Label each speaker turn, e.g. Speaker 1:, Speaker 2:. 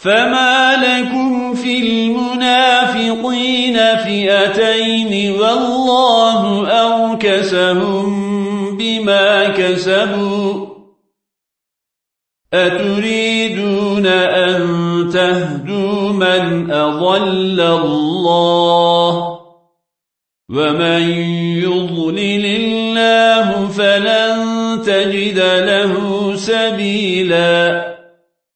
Speaker 1: فما لكم في المنافقين فئتين والله أوكسهم بما كسبوا أتريدون أن تهدوا من أضل الله ومن يضلل الله فلن تجد له سبيلاً